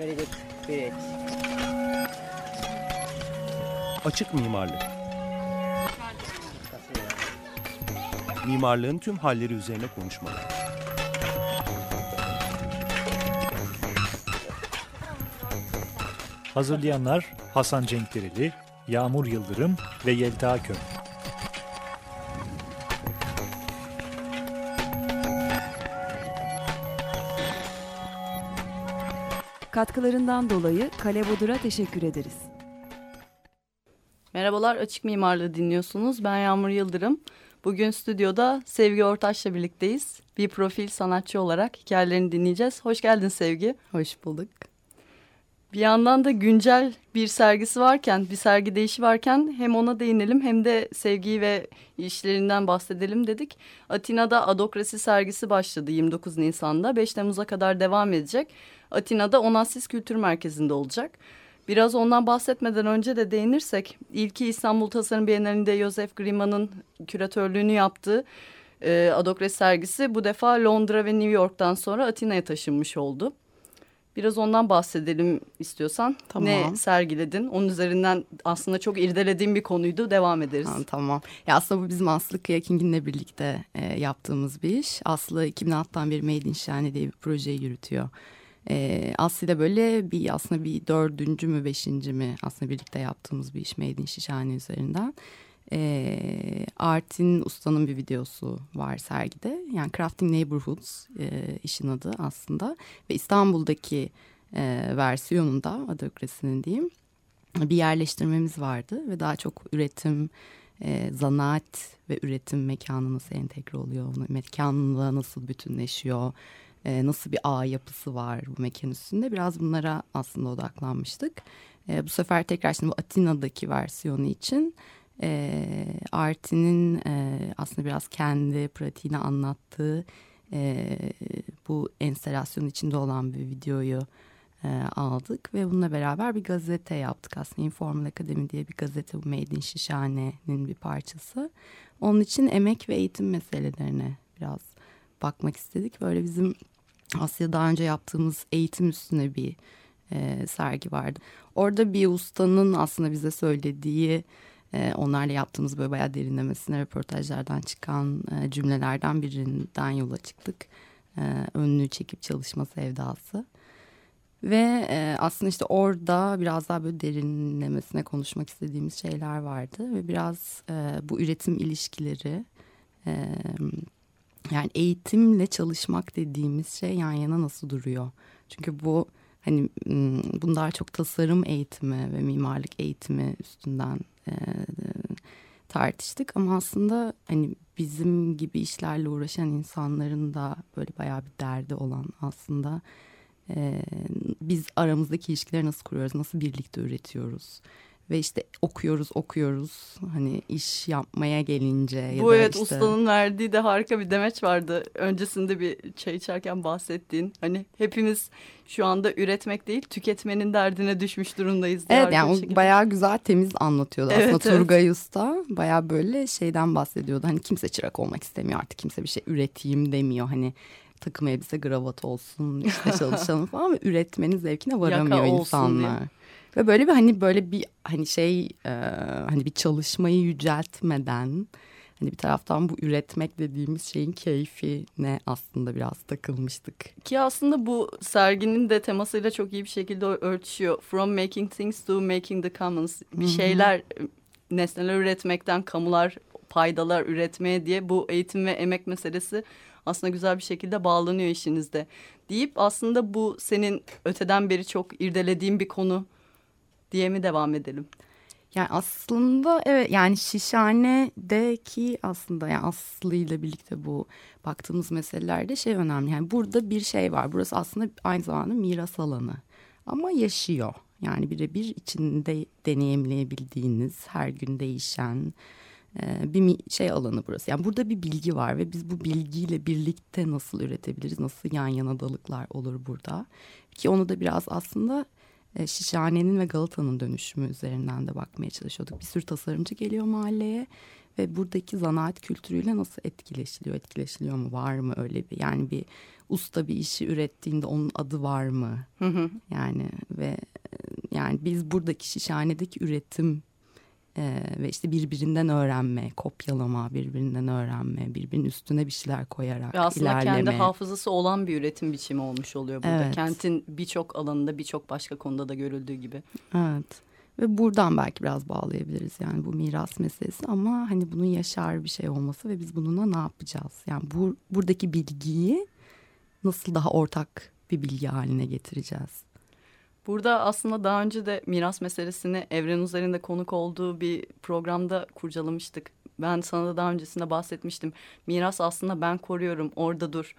Very good. Great. Açık mimarlık. Mimarlığın tüm halleri üzerine konuşmalar. Hazırlayanlar Hasan Cenkdereli, Yağmur Yıldırım ve Yelta Köm. Katkılarından dolayı Kale Bodur'a teşekkür ederiz. Merhabalar Açık Mimarlığı dinliyorsunuz. Ben Yağmur Yıldırım. Bugün stüdyoda Sevgi Ortaç'la birlikteyiz. Bir profil sanatçı olarak hikayelerini dinleyeceğiz. Hoş geldin Sevgi. Hoş bulduk. Bir yandan da güncel bir sergisi varken, bir sergi değişi varken hem ona değinelim hem de sevgiyi ve işlerinden bahsedelim dedik. Atina'da Adokrasi sergisi başladı 29 Nisan'da. 5 Temmuz'a kadar devam edecek. Atina'da Onassis Kültür Merkezi'nde olacak. Biraz ondan bahsetmeden önce de değinirsek, ilki İstanbul Tasarım Bienalinde Joseph Grima'nın küratörlüğünü yaptığı e, Adokrasi sergisi bu defa Londra ve New York'tan sonra Atina'ya taşınmış oldu. Biraz ondan bahsedelim istiyorsan. Tamam. Ne sergiledin? Onun üzerinden aslında çok irdelediğim bir konuydu. Devam ederiz. Ha, tamam. Ya aslında bu bizim Aslı Kıyaking'inle birlikte e, yaptığımız bir iş. Aslı 2006'dan beri Made in Şahane diye bir projeyi yürütüyor. E, Aslı ile böyle bir aslında bir dördüncü mü beşinci mi aslında birlikte yaptığımız bir iş Made in Şahane üzerinden. E, Artin Usta'nın bir videosu var sergide. Yani Crafting Neighborhoods e, işin adı aslında. Ve İstanbul'daki e, versiyonunda Adokrasi'nin diyeyim bir yerleştirmemiz vardı. Ve daha çok üretim, e, zanaat ve üretim mekanı nasıl entegre oluyor, mekanla nasıl bütünleşiyor, e, nasıl bir ağ yapısı var bu mekan üstünde. Biraz bunlara aslında odaklanmıştık. E, bu sefer tekrar şimdi bu Atina'daki versiyonu için e, Artin'in e, aslında biraz kendi pratiğini anlattığı e, bu enstelasyon içinde olan bir videoyu e, aldık ve bununla beraber bir gazete yaptık aslında Informal Academy diye bir gazete bu Made in Şişhane'nin bir parçası. Onun için emek ve eğitim meselelerine biraz bakmak istedik. Böyle bizim Asya daha önce yaptığımız eğitim üstüne bir e, sergi vardı. Orada bir ustanın aslında bize söylediği e, onlarla yaptığımız böyle bayağı derinlemesine röportajlardan çıkan e, cümlelerden birinden yola çıktık. E, önlüğü çekip çalışma sevdası. Ve e, aslında işte orada biraz daha böyle derinlemesine konuşmak istediğimiz şeyler vardı. Ve biraz e, bu üretim ilişkileri e, yani eğitimle çalışmak dediğimiz şey yan yana nasıl duruyor? Çünkü bu hani bunu daha çok tasarım eğitimi ve mimarlık eğitimi üstünden e, tartıştık. Ama aslında hani bizim gibi işlerle uğraşan insanların da böyle bayağı bir derdi olan aslında ee, biz aramızdaki ilişkileri nasıl kuruyoruz, nasıl birlikte üretiyoruz ve işte okuyoruz okuyoruz hani iş yapmaya gelince. Bu ya evet işte... ustanın verdiği de harika bir demeç vardı. Öncesinde bir çay içerken bahsettiğin hani hepimiz şu anda üretmek değil tüketmenin derdine düşmüş durumdayız. Evet yani o bayağı güzel temiz anlatıyordu evet, aslında evet. Turgay Usta bayağı böyle şeyden bahsediyordu. Hani kimse çırak olmak istemiyor artık kimse bir şey üreteyim demiyor hani takım elbise gravat olsun işte çalışalım falan ve üretmenin zevkine varamıyor insanlar. Diye. Ve böyle bir hani böyle bir hani şey e, hani bir çalışmayı yüceltmeden hani bir taraftan bu üretmek dediğimiz şeyin keyfine aslında biraz takılmıştık. Ki aslında bu serginin de temasıyla çok iyi bir şekilde örtüşüyor. From making things to making the commons. Bir şeyler nesneler üretmekten kamular paydalar üretmeye diye bu eğitim ve emek meselesi aslında güzel bir şekilde bağlanıyor işinizde. Deyip aslında bu senin öteden beri çok irdelediğin bir konu diye mi devam edelim? Yani aslında evet yani Şişhane'deki aslında yani Aslı ile birlikte bu baktığımız meselelerde şey önemli. Yani burada bir şey var. Burası aslında aynı zamanda miras alanı. Ama yaşıyor. Yani birebir içinde deneyimleyebildiğiniz, her gün değişen, bir şey alanı burası. Yani burada bir bilgi var ve biz bu bilgiyle birlikte nasıl üretebiliriz, nasıl yan yana dalıklar olur burada. Ki onu da biraz aslında e, Şişhane'nin ve Galata'nın dönüşümü üzerinden de bakmaya çalışıyorduk. Bir sürü tasarımcı geliyor mahalleye ve buradaki zanaat kültürüyle nasıl etkileşiliyor, etkileşiliyor mu, var mı öyle bir yani bir usta bir işi ürettiğinde onun adı var mı? Hı hı. Yani ve e, yani biz buradaki Şişhane'deki üretim ee, ve işte birbirinden öğrenme, kopyalama, birbirinden öğrenme, birbirinin üstüne bir şeyler koyarak Ve aslında ilerleme. kendi hafızası olan bir üretim biçimi olmuş oluyor burada. Evet. Kentin birçok alanında birçok başka konuda da görüldüğü gibi. Evet. Ve buradan belki biraz bağlayabiliriz yani bu miras meselesi ama hani bunun yaşar bir şey olması ve biz bununla ne yapacağız? Yani bu buradaki bilgiyi nasıl daha ortak bir bilgi haline getireceğiz? Burada aslında daha önce de miras meselesini Evren üzerinde konuk olduğu bir programda kurcalamıştık. Ben sana da daha öncesinde bahsetmiştim. Miras aslında ben koruyorum, orada dur.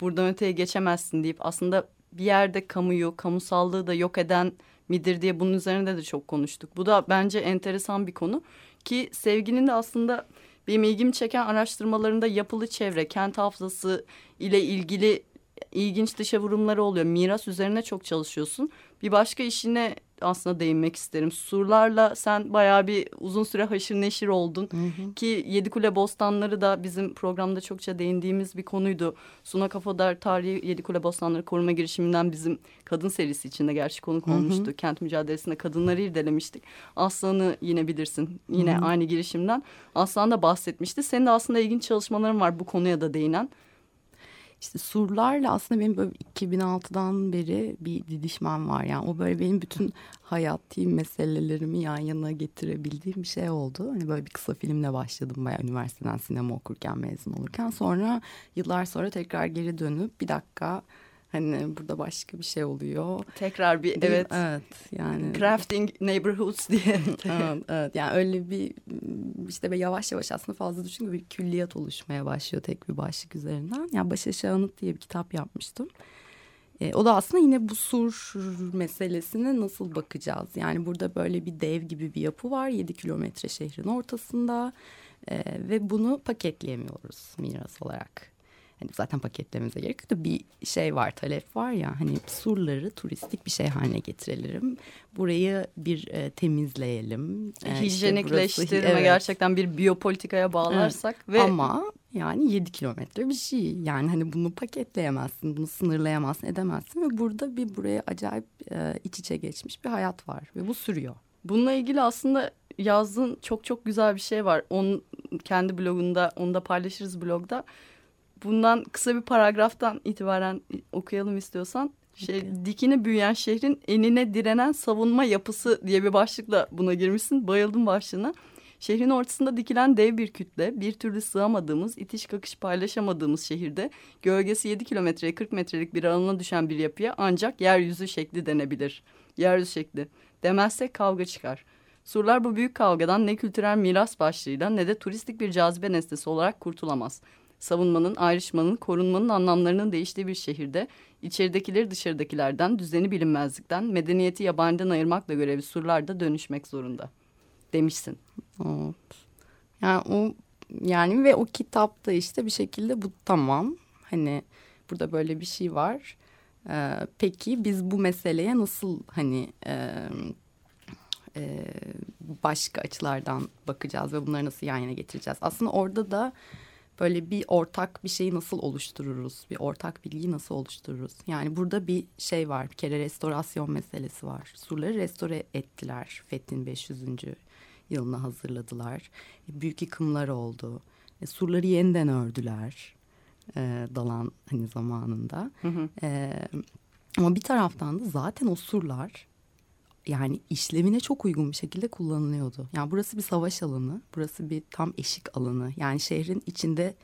Buradan öteye geçemezsin deyip aslında bir yerde kamuyu, kamusallığı da yok eden midir diye bunun üzerinde de çok konuştuk. Bu da bence enteresan bir konu ki sevginin de aslında benim ilgimi çeken araştırmalarında yapılı çevre, kent hafızası ile ilgili ilginç dışa vurumları oluyor. Miras üzerine çok çalışıyorsun. Bir başka işine aslında değinmek isterim. Surlarla sen bayağı bir uzun süre haşır neşir oldun. Ki Yedikule Bostanları da bizim programda çokça değindiğimiz bir konuydu. Suna Kafadar Tarihi Yedikule Bostanları Koruma Girişiminden bizim kadın serisi içinde gerçi konuk olmuştu. Kent mücadelesinde kadınları irdelemiştik. Aslan'ı yine bilirsin. Yine aynı girişimden. Aslan da bahsetmişti. Senin de aslında ilginç çalışmaların var bu konuya da değinen. İşte surlarla aslında benim böyle 2006'dan beri bir didişmem var. Yani o böyle benim bütün hayati meselelerimi yan yana getirebildiğim bir şey oldu. Hani böyle bir kısa filmle başladım bayağı üniversiteden sinema okurken mezun olurken. Sonra yıllar sonra tekrar geri dönüp bir dakika hani burada başka bir şey oluyor. Tekrar bir Değil- evet. Evet yani. Crafting Neighborhoods diye. evet, evet. Yani öyle bir işte böyle yavaş yavaş aslında fazla düşünce bir külliyat oluşmaya başlıyor tek bir başlık üzerinden. Yani Baş Aşağı Anıt diye bir kitap yapmıştım. E, o da aslında yine bu sur meselesine nasıl bakacağız? Yani burada böyle bir dev gibi bir yapı var. 7 kilometre şehrin ortasında. E, ve bunu paketleyemiyoruz miras olarak. Hani zaten paketlememize gerek yok da bir şey var, talep var ya. Hani surları turistik bir şey haline getirelim. Burayı bir e, temizleyelim. E, işte Hijyenikleştirme burası- evet. gerçekten bir biyopolitikaya bağlarsak ve Ama yani 7 kilometre bir şey. Yani hani bunu paketleyemezsin, bunu sınırlayamazsın, edemezsin. Ve burada bir buraya acayip e, iç içe geçmiş bir hayat var. Ve bu sürüyor. bununla ilgili aslında yazdığın çok çok güzel bir şey var. Onun kendi blogunda, onu da paylaşırız blogda. Bundan kısa bir paragraftan itibaren okuyalım istiyorsan. Şey, dikini büyüyen şehrin enine direnen savunma yapısı diye bir başlıkla buna girmişsin. Bayıldım başlığına. Şehrin ortasında dikilen dev bir kütle, bir türlü sığamadığımız, itiş kakış paylaşamadığımız şehirde gölgesi 7 kilometreye 40 metrelik bir alana düşen bir yapıya ancak yeryüzü şekli denebilir. Yeryüzü şekli. Demezsek kavga çıkar. Surlar bu büyük kavgadan ne kültürel miras başlığıyla ne de turistik bir cazibe nesnesi olarak kurtulamaz. Savunmanın, ayrışmanın, korunmanın anlamlarının değiştiği bir şehirde içeridekileri dışarıdakilerden, düzeni bilinmezlikten, medeniyeti yabaniden ayırmakla görevli surlar da dönüşmek zorunda. Demişsin. Evet. Yani o yani ve o kitapta işte bir şekilde bu tamam. Hani burada böyle bir şey var. Ee, peki biz bu meseleye nasıl hani e, e, başka açılardan bakacağız ve bunları nasıl yan yana getireceğiz? Aslında orada da böyle bir ortak bir şeyi nasıl oluştururuz? Bir ortak bilgiyi nasıl oluştururuz? Yani burada bir şey var. Bir kere restorasyon meselesi var. Surları restore ettiler. Fethin 500. yılına hazırladılar. Büyük yıkımlar oldu. E, surları yeniden ördüler. E, dalan hani zamanında. E, ama bir taraftan da zaten o surlar yani işlemine çok uygun bir şekilde kullanılıyordu. Yani burası bir savaş alanı, burası bir tam eşik alanı. Yani şehrin içinde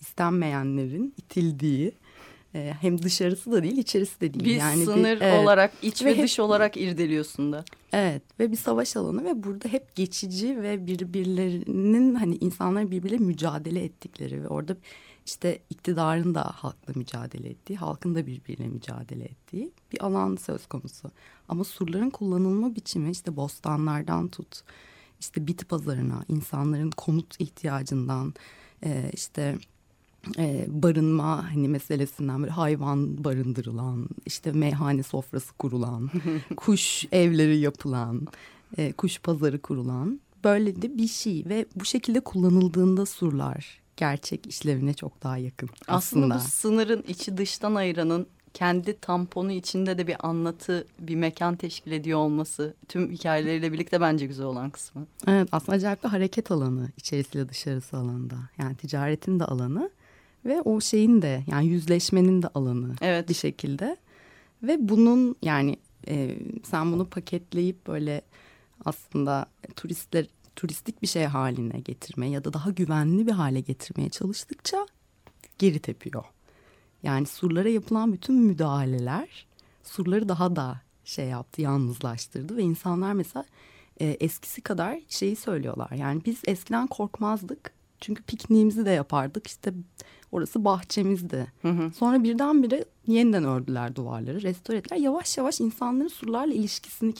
istenmeyenlerin itildiği, e, hem dışarısı da değil, içerisi de değil. Bir yani sınır evet. olarak, iç ve, Ve hep- dış olarak irdeliyorsun da. Evet ve bir savaş alanı ve burada hep geçici ve birbirlerinin hani insanların birbirleriyle mücadele ettikleri ve orada işte iktidarın da halkla mücadele ettiği, halkın da birbiriyle mücadele ettiği bir alan söz konusu. Ama surların kullanılma biçimi işte bostanlardan tut, işte bit pazarına, insanların konut ihtiyacından, e, işte e, barınma hani meselesinden böyle hayvan barındırılan, işte meyhane sofrası kurulan, kuş evleri yapılan, e, kuş pazarı kurulan böyle de bir şey ve bu şekilde kullanıldığında surlar gerçek işlevine çok daha yakın Aslında, aslında. bu sınırın içi dıştan ayıranın kendi tamponu içinde de bir anlatı, bir mekan teşkil ediyor olması tüm hikayeleriyle birlikte bence güzel olan kısmı. Evet aslında acayip bir hareket alanı içerisiyle dışarısı alanda. Yani ticaretin de alanı ve o şeyin de yani yüzleşmenin de alanı Evet. bir şekilde. Ve bunun yani e, sen bunu paketleyip böyle aslında turistler turistik bir şey haline getirmeye ya da daha güvenli bir hale getirmeye çalıştıkça geri tepiyor. Yani surlara yapılan bütün müdahaleler surları daha da şey yaptı, yalnızlaştırdı ve insanlar mesela e, eskisi kadar şeyi söylüyorlar. Yani biz eskiden korkmazdık. Çünkü pikniğimizi de yapardık. İşte orası bahçemizdi. Hı hı. Sonra birdenbire yeniden ördüler duvarları, restore ettiler. Yavaş yavaş insanların surlarla ilişkisini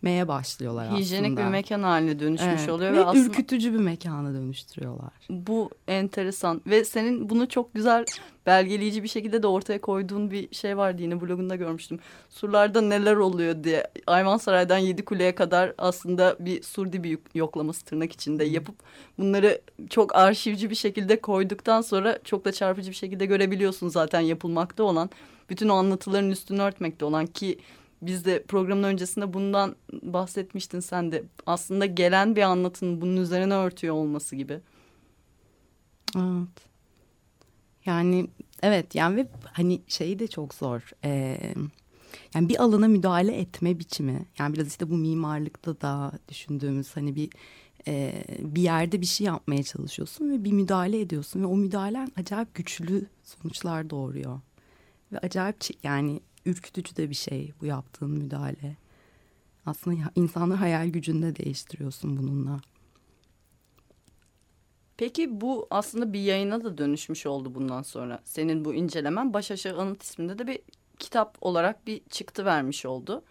kesmeye başlıyorlar Hijyenik aslında. bir mekan haline dönüşmüş Evet. oluyor ve, ve, aslında ürkütücü bir mekana dönüştürüyorlar. bu enteresan ve senin bunu çok güzel belgeleyici bir şekilde de ortaya koyduğun bir şey vardı yine blogunda görmüştüm. Surlarda neler oluyor diye Ayvansaray'dan Yedikule'ye kadar aslında bir sur dibi yoklaması tırnak içinde yapıp bunları çok arşivci bir şekilde koyduktan sonra çok da çarpıcı bir şekilde görebiliyorsun zaten yapılmakta olan bütün o anlatıların üstünü örtmekte olan ki biz de programın öncesinde bundan bahsetmiştin sen de. Aslında gelen bir anlatının bunun üzerine örtüyor olması gibi. Evet. Yani evet yani ve hani şey de çok zor. Ee, yani bir alana müdahale etme biçimi. Yani biraz işte bu mimarlıkta da düşündüğümüz hani bir e, bir yerde bir şey yapmaya çalışıyorsun ve bir müdahale ediyorsun ve o müdahalen acayip güçlü sonuçlar doğuruyor. Ve acayip yani ürkütücü de bir şey bu yaptığın müdahale. Aslında ya- insanlar hayal gücünü de değiştiriyorsun bununla. Peki bu aslında bir yayına da dönüşmüş oldu bundan sonra. Senin bu incelemen Baş Aşağı Anıt isminde de bir kitap olarak bir çıktı vermiş oldu.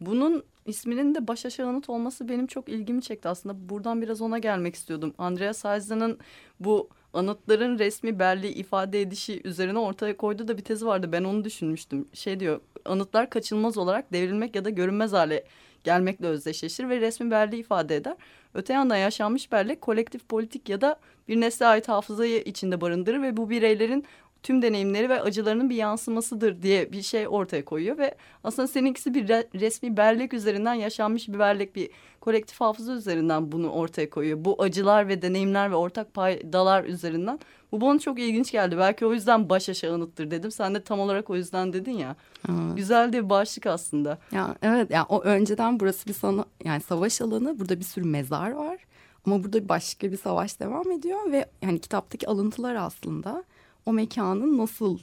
Bunun isminin de Baş Aşağı Anıt olması benim çok ilgimi çekti. Aslında buradan biraz ona gelmek istiyordum. Andreas Heiza'nın bu anıtların resmi belli ifade edişi üzerine ortaya koyduğu da bir tezi vardı. Ben onu düşünmüştüm. Şey diyor anıtlar kaçınılmaz olarak devrilmek ya da görünmez hale gelmekle özdeşleşir ve resmi belli ifade eder. Öte yandan yaşanmış bellek kolektif politik ya da bir nesle ait hafızayı içinde barındırır ve bu bireylerin tüm deneyimleri ve acılarının bir yansımasıdır diye bir şey ortaya koyuyor ve aslında seninkisi bir re- resmi bellek üzerinden yaşanmış bir bellek bir kolektif hafıza üzerinden bunu ortaya koyuyor. Bu acılar ve deneyimler ve ortak paydalar üzerinden. Bu bana çok ilginç geldi. Belki o yüzden baş aşağı anıttır dedim. Sen de tam olarak o yüzden dedin ya. Evet. Güzel de bir başlık aslında. Ya evet ya o önceden burası bir sana yani savaş alanı burada bir sürü mezar var ama burada başka bir savaş devam ediyor ve yani kitaptaki alıntılar aslında o mekanın nasıl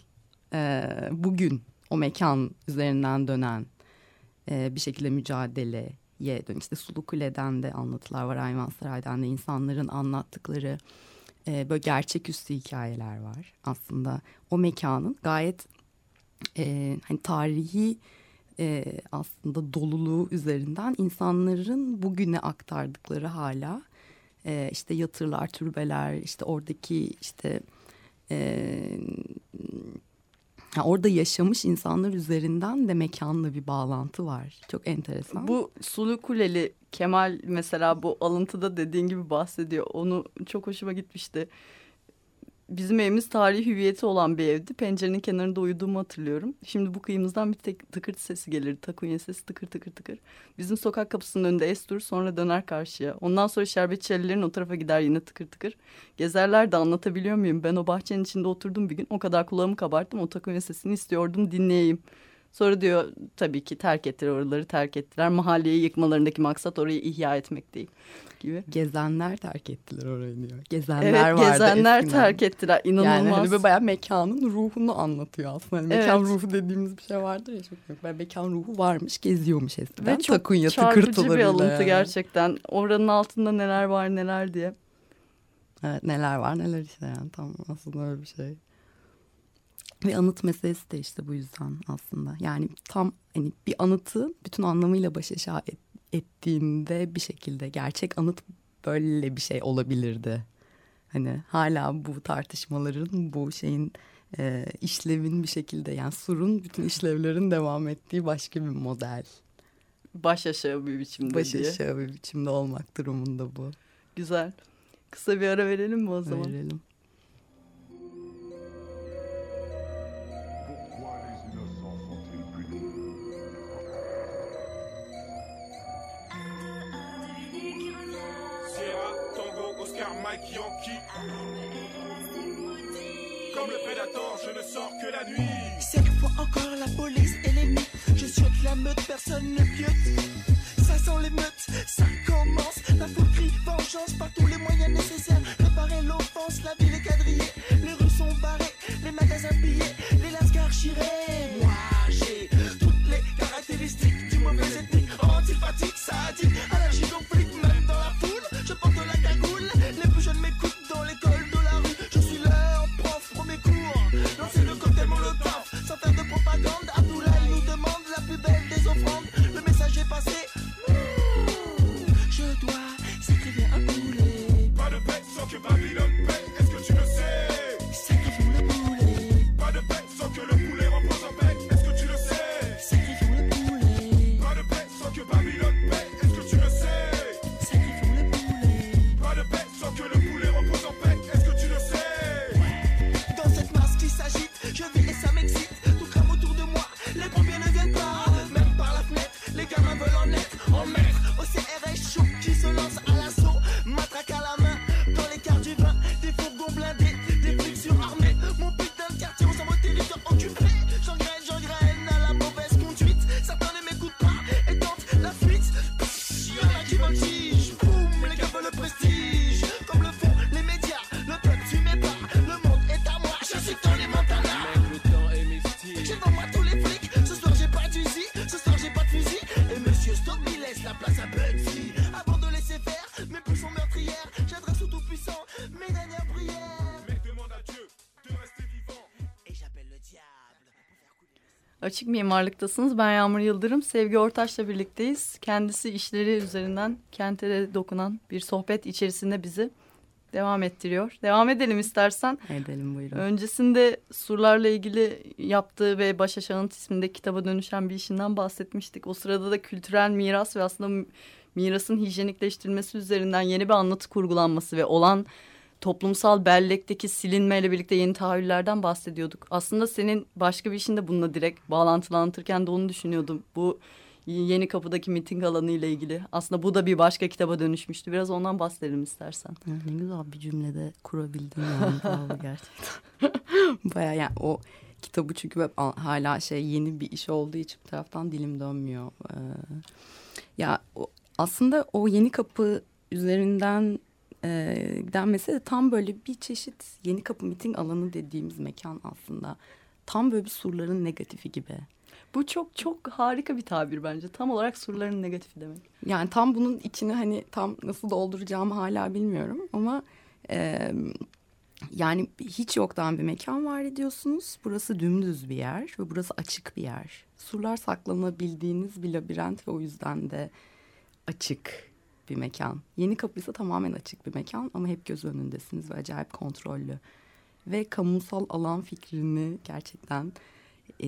e, bugün o mekan üzerinden dönen e, bir şekilde mücadeleye dön. İşte Sulu Kule'den de anlatılar var Ayvansaray'dan da insanların anlattıkları e, böyle gerçeküstü hikayeler var aslında o mekanın gayet e, hani tarihi e, aslında doluluğu üzerinden insanların bugüne aktardıkları hala e, işte yatırlar, türbeler, işte oradaki işte e, ya orada yaşamış insanlar üzerinden de mekanla bir bağlantı var. Çok enteresan. Bu Sulu Kuleli Kemal mesela bu alıntıda dediğin gibi bahsediyor. Onu çok hoşuma gitmişti. Bizim evimiz tarihi hüviyeti olan bir evdi. Pencerenin kenarında uyuduğumu hatırlıyorum. Şimdi bu kıyımızdan bir tek tıkırt sesi gelirdi. Takunya sesi tıkır tıkır tıkır. Bizim sokak kapısının önünde es durur sonra döner karşıya. Ondan sonra şerbetçilerin o tarafa gider yine tıkır tıkır. Gezerler de anlatabiliyor muyum? Ben o bahçenin içinde oturdum bir gün. O kadar kulağımı kabarttım. O takunya sesini istiyordum dinleyeyim. Sonra diyor tabii ki terk ettiler oraları terk ettiler. Mahalleyi yıkmalarındaki maksat orayı ihya etmek değil gibi. Gezenler terk ettiler orayı diyor. Gezenler Evet vardı gezenler eskiden. terk ettiler. Yani İnanılmaz. hani böyle bayağı mekanın ruhunu anlatıyor aslında. Hani mekan Evet. ruhu dediğimiz bir şey vardır ya çok yok. Ben mekan ruhu varmış, geziyormuş eskiden. Ve çok Takunya çarpıcı bir alıntı yani. gerçekten. Oranın altında neler var neler diye. Evet neler var neler işte yani tam aslında öyle bir şey. Ve anıt meselesi de işte bu yüzden aslında. Yani tam hani bir anıtı bütün anlamıyla baş aşağı et- ettiğinde bir şekilde gerçek anıt böyle bir şey olabilirdi Hani hala bu tartışmaların, bu şeyin e, işlevin bir şekilde yani surun bütün işlevlerin devam ettiği başka bir model. Baş aşağı bir biçimde Baş diye. aşağı bir biçimde olmak durumunda bu. Güzel. Kısa bir ara verelim mi o zaman? Verelim. Mike, Yankee. Comme le prédateur, je ne sors que la nuit. Cette fois encore la police et les mythes. Je suis la meute, personne ne piote Ça sent l'émeute, ça commence. La foule crie vengeance par tous les moyens nécessaires. Préparer l'offense, la ville est quadrillée. Les rues sont barrées, les magasins pillés Les lascars chirés Açık mimarlıktasınız. Ben Yağmur Yıldırım. Sevgi Ortaç'la birlikteyiz. Kendisi işleri üzerinden kente de dokunan bir sohbet içerisinde bizi devam ettiriyor. Devam edelim istersen. Edelim buyurun. Öncesinde surlarla ilgili yaptığı ve Başa Şahınt isminde kitaba dönüşen bir işinden bahsetmiştik. O sırada da kültürel miras ve aslında mirasın hijyenikleştirilmesi üzerinden yeni bir anlatı kurgulanması ve olan toplumsal bellekteki silinmeyle birlikte yeni tahayyüllerden bahsediyorduk. Aslında senin başka bir işinde bununla direkt bağlantılı anlatırken de onu düşünüyordum. Bu yeni kapıdaki miting alanı ile ilgili. Aslında bu da bir başka kitaba dönüşmüştü. Biraz ondan bahsedelim istersen. Ne güzel bir cümlede kurabildin yani gerçekten. Baya yani o kitabı çünkü hep hala şey yeni bir iş olduğu için bir taraftan dilim dönmüyor. Ee, ya o, aslında o yeni kapı üzerinden e, giden mesele tam böyle bir çeşit yeni kapı miting alanı dediğimiz mekan aslında. Tam böyle bir surların negatifi gibi. Bu çok çok harika bir tabir bence. Tam olarak surların negatifi demek. Yani tam bunun içini hani tam nasıl dolduracağımı hala bilmiyorum ama e, yani hiç yoktan bir mekan var ediyorsunuz. Burası dümdüz bir yer ve burası açık bir yer. Surlar saklanabildiğiniz bir labirent ve o yüzden de açık bir mekan. Yeni kapı ise tamamen açık bir mekan ama hep göz önündesiniz ve acayip kontrollü. Ve kamusal alan fikrini gerçekten e,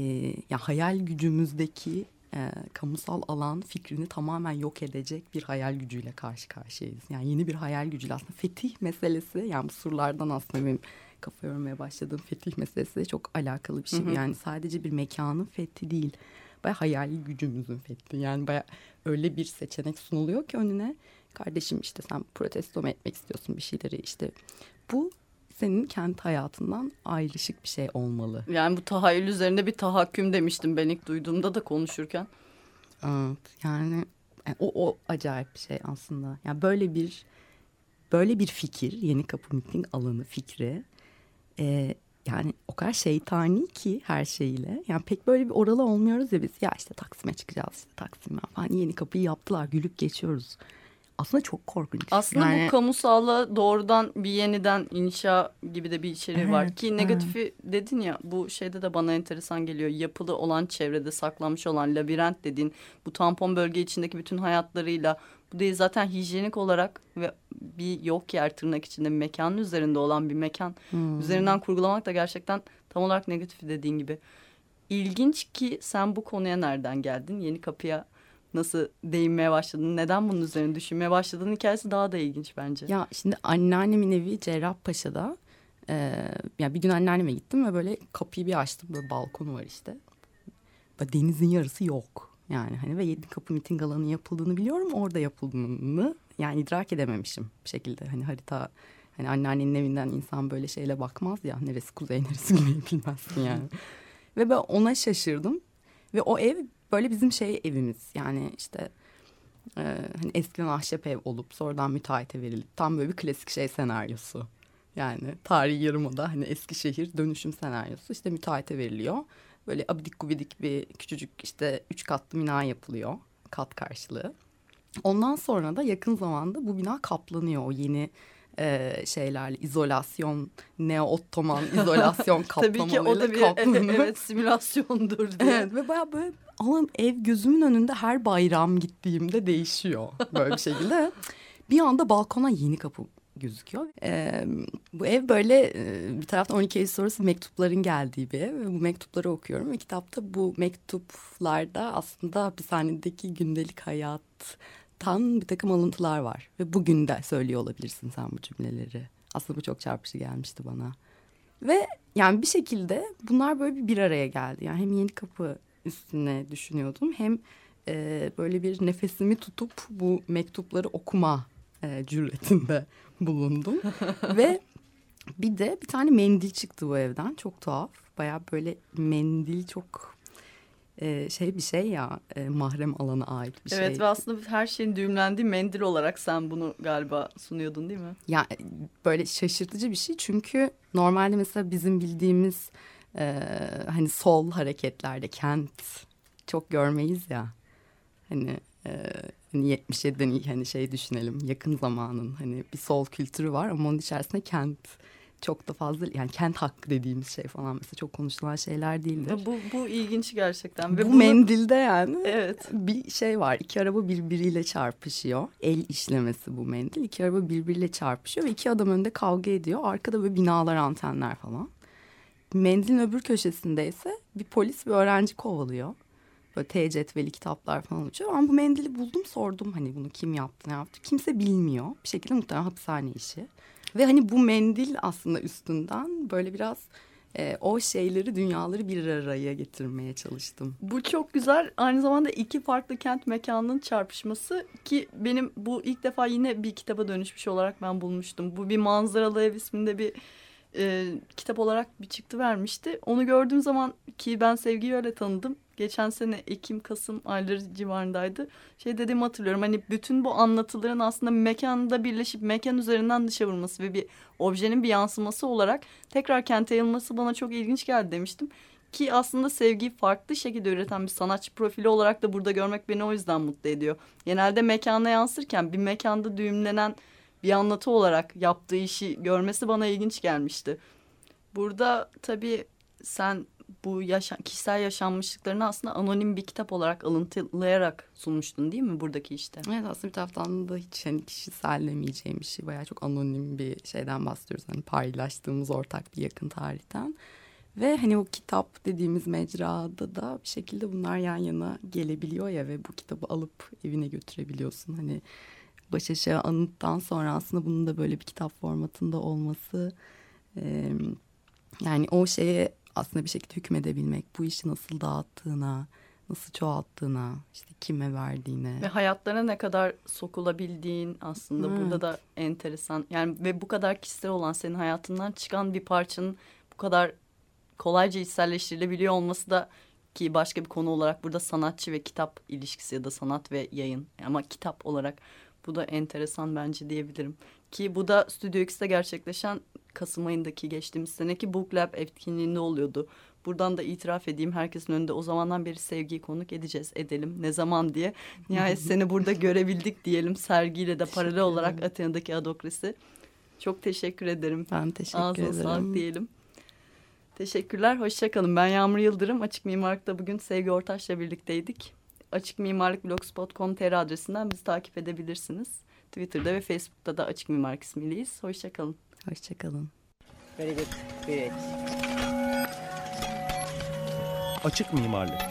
ya hayal gücümüzdeki e, kamusal alan fikrini tamamen yok edecek bir hayal gücüyle karşı karşıyayız. Yani yeni bir hayal gücüyle aslında fetih meselesi yani bu surlardan aslında benim kafa yormaya başladığım fetih meselesi çok alakalı bir şey. Hı hı. Yani sadece bir mekanın fethi değil. Baya hayal gücümüzün fethi. Yani baya öyle bir seçenek sunuluyor ki önüne. Kardeşim işte sen protesto mu etmek istiyorsun bir şeyleri işte. Bu senin kent hayatından ayrışık bir şey olmalı. Yani bu tahayyül üzerine bir tahakküm demiştim ben ilk duyduğumda da konuşurken. Evet, yani yani o, o acayip bir şey aslında. Yani böyle bir böyle bir fikir, yeni kapı miting alanı fikri e, yani o kadar şeytani ki her şeyiyle. Yani pek böyle bir oralı olmuyoruz ya biz. Ya işte Taksim'e çıkacağız işte Taksim'e falan. Yeni kapıyı yaptılar gülüp geçiyoruz. Aslında çok korkunç. Aslında Yani- bu kamusalla doğrudan bir yeniden inşa gibi de bir içeriği var. Evet, Ki negatifi dedin ya bu şeyde de bana enteresan geliyor. Yapılı olan çevrede saklanmış olan labirent dediğin bu tampon bölge içindeki bütün hayatlarıyla Bu değil zaten hijyenik olarak ve bir yok yer tırnak içinde mekanın üzerinde olan bir mekan Hmm. üzerinden kurgulamak da gerçekten tam olarak negatif dediğin gibi. İlginç ki sen bu konuya nereden geldin? Yeni kapıya nasıl değinmeye başladın? Neden bunun üzerine düşünmeye başladın? Hikayesi daha da ilginç bence. Ya şimdi anneannemin evi Cerrahpaşa'da. Ee, ya bir gün anneanneme gittim ve böyle kapıyı bir açtım. Böyle balkonu var işte. Böyle denizin yarısı yok. Yani hani ve yedi kapı miting alanı yapıldığını biliyorum. Orada yapıldığını yani idrak edememişim bir şekilde. Hani harita hani anneannenin evinden insan böyle şeyle bakmaz ya. Neresi kuzey neresi güney bilmezsin yani. ve ben ona şaşırdım. Ve o ev böyle bizim şey evimiz. Yani işte ee, hani eskiden ahşap ev olup sonradan müteahhite verilip tam böyle bir klasik şey senaryosu. Yani tarihi yarımada hani Eskişehir dönüşüm senaryosu işte müteahhite veriliyor. Böyle abidik gubidik bir küçücük işte üç katlı bina yapılıyor kat karşılığı. Ondan sonra da yakın zamanda bu bina kaplanıyor o yeni e, şeylerle izolasyon neo ottoman izolasyon Tabii ki o kaplamalarıyla da bir kaplanıyor. evet simülasyondur diye. Evet ve baya böyle Allah'ım ev gözümün önünde her bayram gittiğimde değişiyor böyle bir şekilde. Bir anda balkona yeni kapı gözüküyor. Ee, bu ev böyle e, bir taraftan 12 Eylül sonrası mektupların geldiği bir ev. Ve bu mektupları okuyorum ve kitapta bu mektuplarda aslında hapishanedeki gündelik hayattan bir takım alıntılar var. Ve bugün de söylüyor olabilirsin sen bu cümleleri. Aslında bu çok çarpıcı gelmişti bana. Ve yani bir şekilde bunlar böyle bir, bir araya geldi. Yani hem yeni kapı üstüne düşünüyordum hem e, böyle bir nefesimi tutup bu mektupları okuma e, cüretinde bulundum. Ve bir de bir tane mendil çıktı bu evden. Çok tuhaf. Baya böyle mendil çok e, şey bir şey ya e, mahrem alana ait bir şey. Evet ve aslında her şeyin düğümlendiği mendil olarak sen bunu galiba sunuyordun değil mi? Ya böyle şaşırtıcı bir şey çünkü normalde mesela bizim bildiğimiz e, hani sol hareketlerde kent çok görmeyiz ya. Hani e, hani 77'den hani şey düşünelim yakın zamanın hani bir sol kültürü var ama onun içerisinde kent çok da fazla yani kent hakkı dediğimiz şey falan mesela çok konuşulan şeyler değildir. Bu, bu ilginç gerçekten. Ve Bu bunu- mendilde yani Evet. bir şey var. İki araba birbiriyle çarpışıyor. El işlemesi bu mendil. İki araba birbiriyle çarpışıyor ve iki adam önde kavga ediyor. Arkada böyle binalar, antenler falan. Mendilin öbür köşesinde ise bir polis bir öğrenci kovalıyor. Böyle T cetveli kitaplar falan uçuyor. Ben bu mendili buldum sordum hani bunu kim yaptı ne yaptı. Kimse bilmiyor. Bir şekilde muhtemelen hapishane işi. Ve hani bu mendil aslında üstünden böyle biraz e, o şeyleri dünyaları bir araya getirmeye çalıştım. Bu çok güzel. Aynı zamanda iki farklı kent mekanının çarpışması ki benim bu ilk defa yine bir kitaba dönüşmüş olarak ben bulmuştum. Bu bir manzaralı ev isminde bir e, kitap olarak bir çıktı vermişti. Onu gördüğüm zaman ki ben Sevgi'yi öyle tanıdım. Geçen sene Ekim, Kasım ayları civarındaydı. Şey dediğimi hatırlıyorum. Hani bütün bu anlatıların aslında mekanda birleşip mekan üzerinden dışa vurması ve bir objenin bir yansıması olarak tekrar kente yayılması bana çok ilginç geldi demiştim. Ki aslında sevgiyi farklı şekilde üreten bir sanatçı profili olarak da burada görmek beni o yüzden mutlu ediyor. Genelde mekana yansırken bir mekanda düğümlenen bir anlatı olarak yaptığı işi görmesi bana ilginç gelmişti. Burada tabii sen bu yaşa kişisel yaşanmışlıklarını aslında anonim bir kitap olarak alıntılayarak sunmuştun değil mi buradaki işte? Evet aslında bir taraftan da hiç hani kişisellemeyeceğim bir şey. Bayağı çok anonim bir şeyden bahsediyoruz. Hani paylaştığımız ortak bir yakın tarihten. Ve hani o kitap dediğimiz mecrada da bir şekilde bunlar yan yana gelebiliyor ya ve bu kitabı alıp evine götürebiliyorsun. Hani baş aşağı anıttan sonra aslında bunun da böyle bir kitap formatında olması e, yani o şeye aslında bir şekilde hükmedebilmek, bu işi nasıl dağıttığına, nasıl çoğalttığına, işte kime verdiğine. Ve hayatlarına ne kadar sokulabildiğin aslında Evet. burada da enteresan. Yani ve bu kadar kişisel olan senin hayatından çıkan bir parçanın bu kadar kolayca içselleştirilebiliyor olması da ki başka bir konu olarak burada sanatçı ve kitap ilişkisi ya da sanat ve yayın ama kitap olarak bu da enteresan bence diyebilirim. Ki bu da Stüdyo X'te gerçekleşen Kasım ayındaki geçtiğimiz seneki Book Lab etkinliğinde oluyordu. Buradan da itiraf edeyim herkesin önünde o zamandan beri sevgiyi konuk edeceğiz edelim ne zaman diye. Nihayet seni burada görebildik diyelim sergiyle de paralel olarak Atina'daki Adokrasi. Çok teşekkür ederim. Ben teşekkür Ağzına ederim. sağlık diyelim. Teşekkürler, hoşçakalın. Ben Yağmur Yıldırım. Açık Mimarlık'ta bugün Sevgi Ortaç'la birlikteydik. açıkmimarlıkblogspot.com.tr adresinden bizi takip edebilirsiniz. Twitter'da ve Facebook'ta da Açık Mimarlık ismiyle,yiz Hoşçakalın. Hoşçakalın. Very good. Great. Açık mimarlık.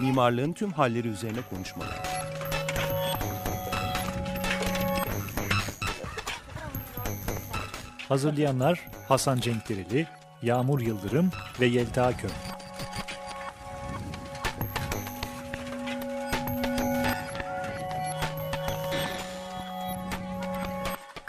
Mimarlığın tüm halleri üzerine konuşmalar. Hazırlayanlar Hasan Cenkdereli, Yağmur Yıldırım ve Yelta Kömür.